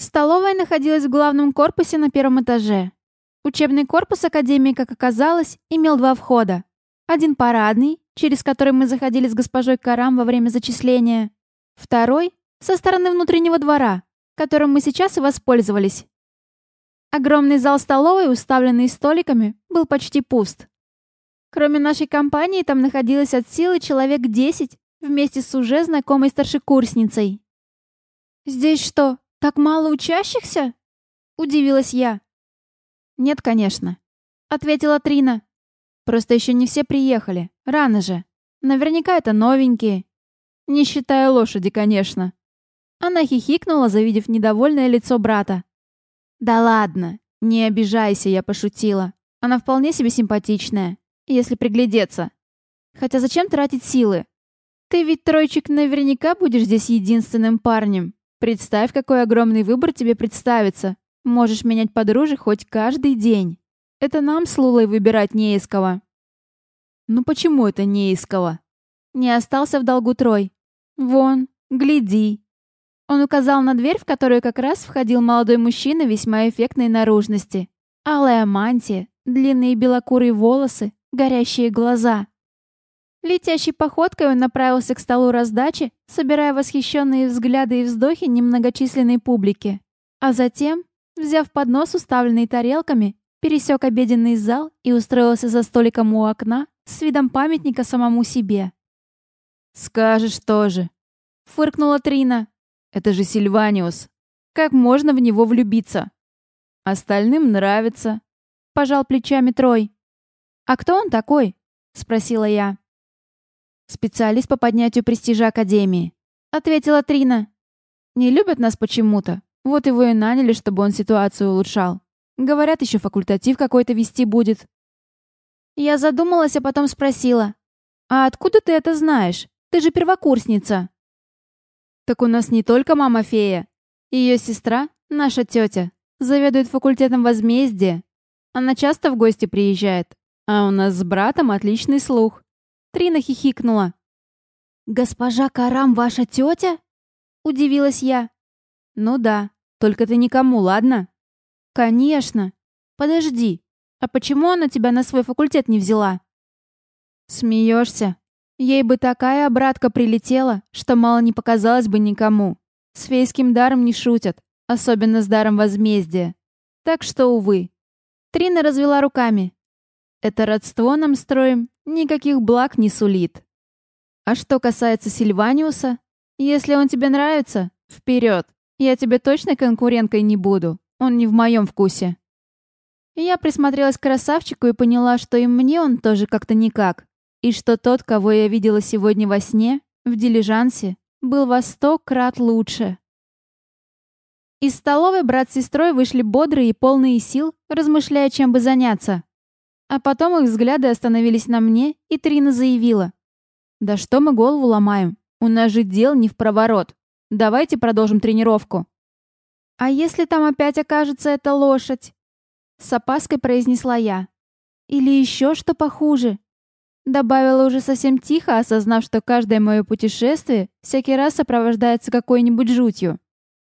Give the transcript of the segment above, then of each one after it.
Столовая находилась в главном корпусе на первом этаже. Учебный корпус Академии, как оказалось, имел два входа. Один парадный, через который мы заходили с госпожой Карам во время зачисления. Второй — со стороны внутреннего двора, которым мы сейчас и воспользовались. Огромный зал столовой, уставленный столиками, был почти пуст. Кроме нашей компании, там находилось от силы человек 10 вместе с уже знакомой старшекурсницей. «Здесь что, так мало учащихся?» — удивилась я. «Нет, конечно», — ответила Трина. «Просто еще не все приехали. Рано же. Наверняка это новенькие. Не считая лошади, конечно». Она хихикнула, завидев недовольное лицо брата. «Да ладно, не обижайся, я пошутила. Она вполне себе симпатичная, если приглядеться. Хотя зачем тратить силы? Ты ведь, тройчик, наверняка будешь здесь единственным парнем. Представь, какой огромный выбор тебе представится. Можешь менять подружек хоть каждый день. Это нам с Лулой выбирать не из кого. Ну почему это не из кого? Не остался в долгу Трой. Вон, гляди. Он указал на дверь, в которую как раз входил молодой мужчина весьма эффектной наружности. Алая мантия, длинные белокурые волосы, горящие глаза. Летящей походкой он направился к столу раздачи, собирая восхищенные взгляды и вздохи немногочисленной публики. А затем, взяв поднос, уставленный тарелками, пересек обеденный зал и устроился за столиком у окна с видом памятника самому себе. «Скажешь тоже», — фыркнула Трина. «Это же Сильваниус. Как можно в него влюбиться?» «Остальным нравится», — пожал плечами Трой. «А кто он такой?» — спросила я. «Специалист по поднятию престижа Академии», — ответила Трина. «Не любят нас почему-то. Вот его и наняли, чтобы он ситуацию улучшал. Говорят, еще факультатив какой-то вести будет». Я задумалась, а потом спросила. «А откуда ты это знаешь? Ты же первокурсница». «Так у нас не только мама-фея. Ее сестра, наша тетя, заведует факультетом возмездия. Она часто в гости приезжает, а у нас с братом отличный слух. Трина хихикнула. «Госпожа Карам ваша тетя?» Удивилась я. «Ну да, только ты никому, ладно?» «Конечно. Подожди, а почему она тебя на свой факультет не взяла?» «Смеешься? Ей бы такая обратка прилетела, что мало не показалось бы никому. С фейским даром не шутят, особенно с даром возмездия. Так что, увы». Трина развела руками. «Это родство нам строим никаких благ не сулит. А что касается Сильваниуса, если он тебе нравится, вперед. Я тебе точно конкуренткой не буду. Он не в моем вкусе. Я присмотрелась к красавчику и поняла, что и мне он тоже как-то никак. И что тот, кого я видела сегодня во сне, в дилижансе, был во сто крат лучше. Из столовой брат с сестрой вышли бодрые и полные сил, размышляя, чем бы заняться. А потом их взгляды остановились на мне, и Трина заявила. «Да что мы голову ломаем? У нас же дел не в проворот. Давайте продолжим тренировку». «А если там опять окажется эта лошадь?» С опаской произнесла я. «Или еще что похуже?» Добавила уже совсем тихо, осознав, что каждое мое путешествие всякий раз сопровождается какой-нибудь жутью.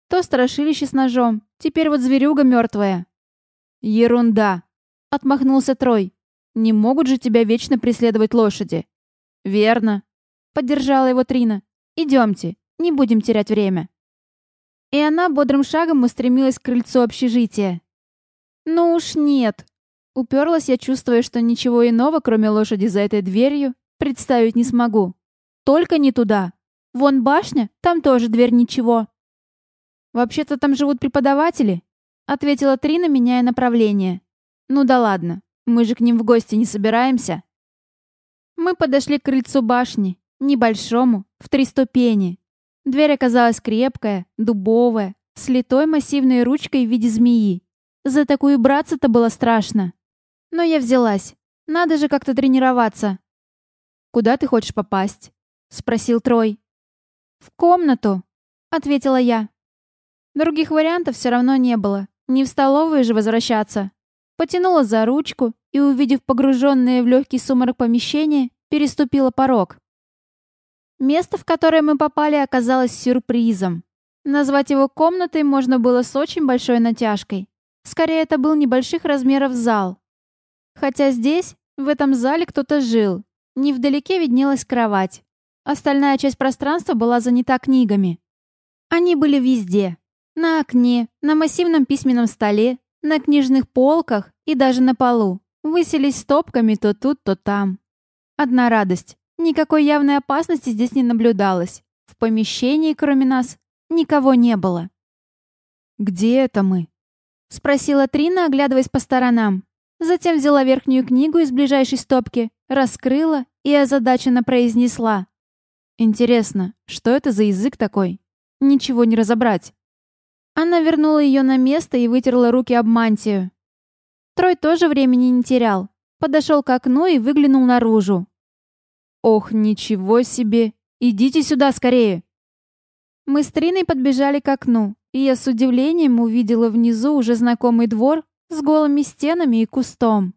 То страшилище с ножом, теперь вот зверюга мертвая. «Ерунда!» — отмахнулся Трой. Не могут же тебя вечно преследовать лошади. Верно. Поддержала его Трина. Идемте, не будем терять время. И она бодрым шагом устремилась к крыльцу общежития. Ну уж нет. Уперлась я, чувствуя, что ничего иного, кроме лошади за этой дверью, представить не смогу. Только не туда. Вон башня, там тоже дверь ничего. Вообще-то там живут преподаватели, ответила Трина, меняя направление. Ну да ладно. Мы же к ним в гости не собираемся. Мы подошли к крыльцу башни, небольшому, в три ступени. Дверь оказалась крепкая, дубовая, с литой массивной ручкой в виде змеи. За такую браться-то было страшно. Но я взялась. Надо же как-то тренироваться. «Куда ты хочешь попасть?» — спросил Трой. «В комнату», — ответила я. Других вариантов все равно не было. Не в столовую же возвращаться. Потянула за ручку и, увидев погруженное в легкий сумрак помещение, переступила порог. Место, в которое мы попали, оказалось сюрпризом. Назвать его комнатой можно было с очень большой натяжкой. Скорее, это был небольших размеров зал. Хотя здесь, в этом зале, кто-то жил. Невдалеке виднелась кровать. Остальная часть пространства была занята книгами. Они были везде. На окне, на массивном письменном столе, на книжных полках и даже на полу. Выселись стопками то тут, то там. Одна радость. Никакой явной опасности здесь не наблюдалось. В помещении, кроме нас, никого не было. «Где это мы?» — спросила Трина, оглядываясь по сторонам. Затем взяла верхнюю книгу из ближайшей стопки, раскрыла и озадаченно произнесла. «Интересно, что это за язык такой? Ничего не разобрать». Она вернула ее на место и вытерла руки об мантию. Трой тоже времени не терял. Подошел к окну и выглянул наружу. «Ох, ничего себе! Идите сюда скорее!» Мы с Триной подбежали к окну, и я с удивлением увидела внизу уже знакомый двор с голыми стенами и кустом.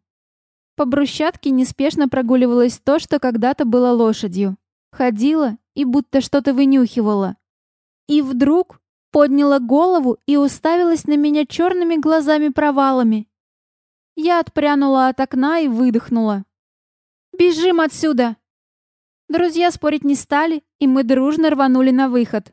По брусчатке неспешно прогуливалось то, что когда-то было лошадью. Ходила и будто что-то вынюхивала. И вдруг подняла голову и уставилась на меня черными глазами-провалами. Я отпрянула от окна и выдохнула. «Бежим отсюда!» Друзья спорить не стали, и мы дружно рванули на выход.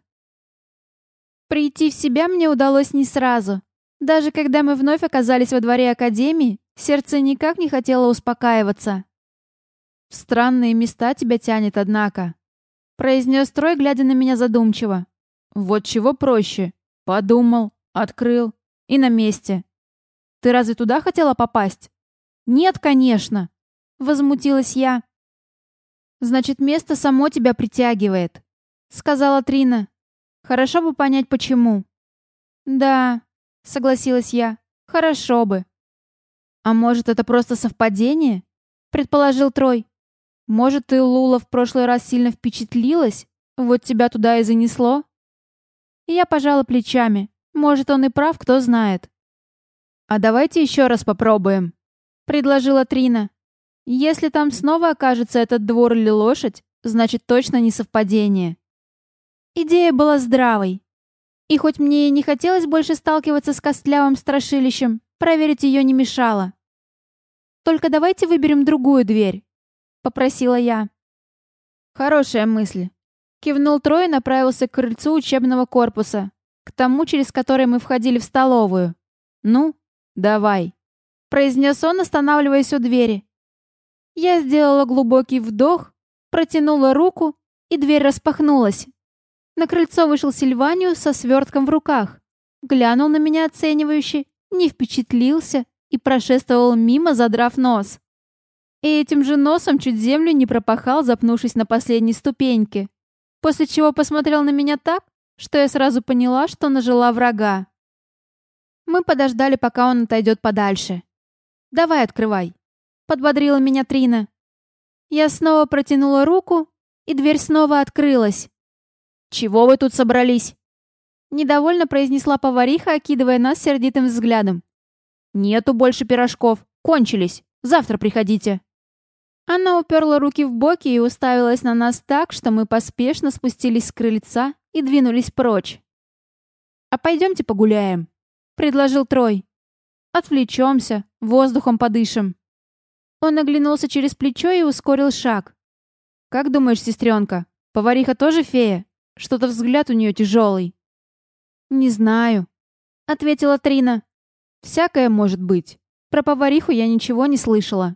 Прийти в себя мне удалось не сразу. Даже когда мы вновь оказались во дворе Академии, сердце никак не хотело успокаиваться. «В странные места тебя тянет, однако», — произнес Трой, глядя на меня задумчиво. «Вот чего проще. Подумал, открыл и на месте. Ты разве туда хотела попасть?» «Нет, конечно», — возмутилась я. «Значит, место само тебя притягивает», — сказала Трина. «Хорошо бы понять, почему». «Да», — согласилась я, — «хорошо бы». «А может, это просто совпадение?» — предположил Трой. «Может, ты, Лула, в прошлый раз сильно впечатлилась? Вот тебя туда и занесло?» Я пожала плечами. Может, он и прав, кто знает. «А давайте еще раз попробуем», — предложила Трина. «Если там снова окажется этот двор или лошадь, значит, точно не совпадение». Идея была здравой. И хоть мне и не хотелось больше сталкиваться с костлявым страшилищем, проверить ее не мешало. «Только давайте выберем другую дверь», — попросила я. «Хорошая мысль», — кивнул Трой и направился к крыльцу учебного корпуса, к тому, через который мы входили в столовую. «Ну, давай», — произнес он, останавливаясь у двери. Я сделала глубокий вдох, протянула руку, и дверь распахнулась. На крыльцо вышел Сильваниус со свертком в руках. Глянул на меня оценивающе, не впечатлился и прошествовал мимо, задрав нос. И этим же носом чуть землю не пропахал, запнувшись на последней ступеньке. После чего посмотрел на меня так, что я сразу поняла, что нажила врага. Мы подождали, пока он отойдет подальше. «Давай, открывай», — подбодрила меня Трина. Я снова протянула руку, и дверь снова открылась. «Чего вы тут собрались?» Недовольно произнесла повариха, окидывая нас сердитым взглядом. «Нету больше пирожков. Кончились. Завтра приходите». Она уперла руки в боки и уставилась на нас так, что мы поспешно спустились с крыльца и двинулись прочь. «А пойдемте погуляем», — предложил Трой. «Отвлечемся, воздухом подышим». Он оглянулся через плечо и ускорил шаг. «Как думаешь, сестренка, повариха тоже фея?» Что-то взгляд у нее тяжелый. «Не знаю», — ответила Трина. «Всякое может быть. Про повариху я ничего не слышала».